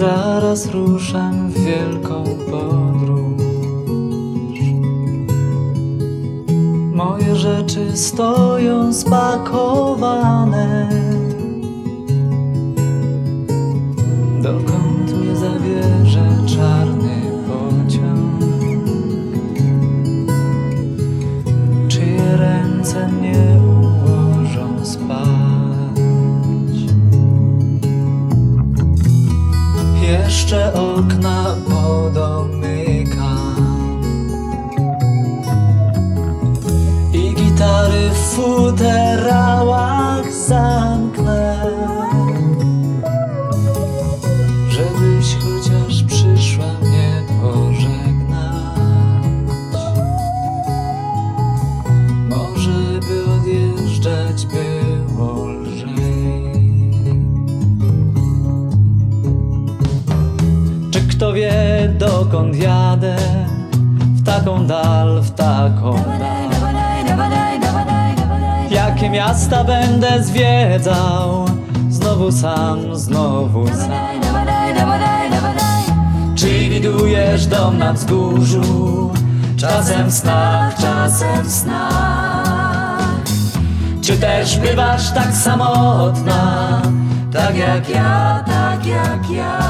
Zaraz ruszam w wielką podróż. Moje rzeczy stoją spakowane. Dokąd mnie zabierze czarny pociąg? Czyje ręce mnie Jeszcze okna podomykam I gitary w futerałach kto wie dokąd jadę? W taką dal, w taką dal Jakie miasta będę zwiedzał? Znowu sam, znowu sam Czy widujesz dom na wzgórzu? Czasem w snach, czasem w snach Czy też bywasz tak samotna? Tak jak ja, tak jak ja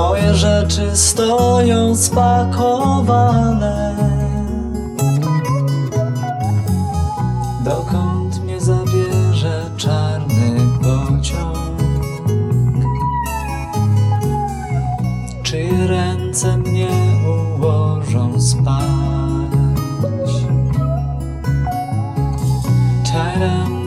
Moje rzeczy stoją spakowane. Dokąd mnie zabierze czarny pociąg? Czy ręce mnie ułożą spać? Taram